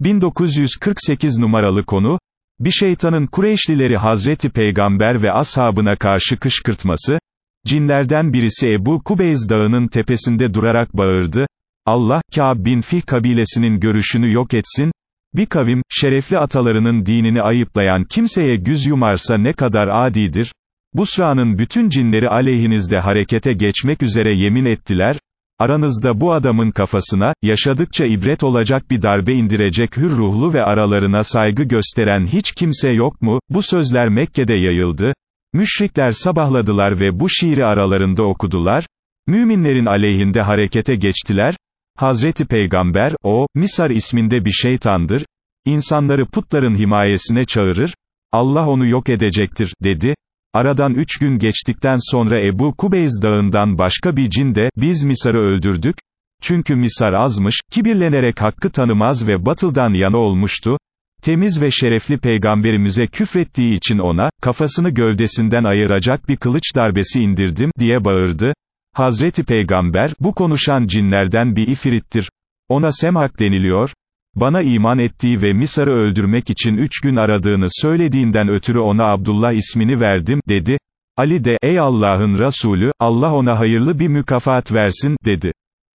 1948 numaralı konu, bir şeytanın Kureyşlileri Hazreti Peygamber ve ashabına karşı kışkırtması, cinlerden birisi Ebu Kubeyz dağının tepesinde durarak bağırdı, Allah, Kâb bin Fih kabilesinin görüşünü yok etsin, bir kavim, şerefli atalarının dinini ayıplayan kimseye güz yumarsa ne kadar adidir, Busra'nın bütün cinleri aleyhinizde harekete geçmek üzere yemin ettiler, aranızda bu adamın kafasına, yaşadıkça ibret olacak bir darbe indirecek hür ruhlu ve aralarına saygı gösteren hiç kimse yok mu, bu sözler Mekke'de yayıldı, müşrikler sabahladılar ve bu şiiri aralarında okudular, müminlerin aleyhinde harekete geçtiler, Hazreti Peygamber, o, Misar isminde bir şeytandır, insanları putların himayesine çağırır, Allah onu yok edecektir, dedi, Aradan üç gün geçtikten sonra Ebu Kubeyz dağından başka bir cin de, biz Misar'ı öldürdük, çünkü Misar azmış, kibirlenerek hakkı tanımaz ve batıldan yana olmuştu, temiz ve şerefli peygamberimize küfrettiği için ona, kafasını gövdesinden ayıracak bir kılıç darbesi indirdim, diye bağırdı, Hazreti Peygamber, bu konuşan cinlerden bir ifirittir, ona Semhak deniliyor, bana iman ettiği ve Misar'ı öldürmek için üç gün aradığını söylediğinden ötürü ona Abdullah ismini verdim, dedi. Ali de, ey Allah'ın Resulü, Allah ona hayırlı bir mükafat versin, dedi.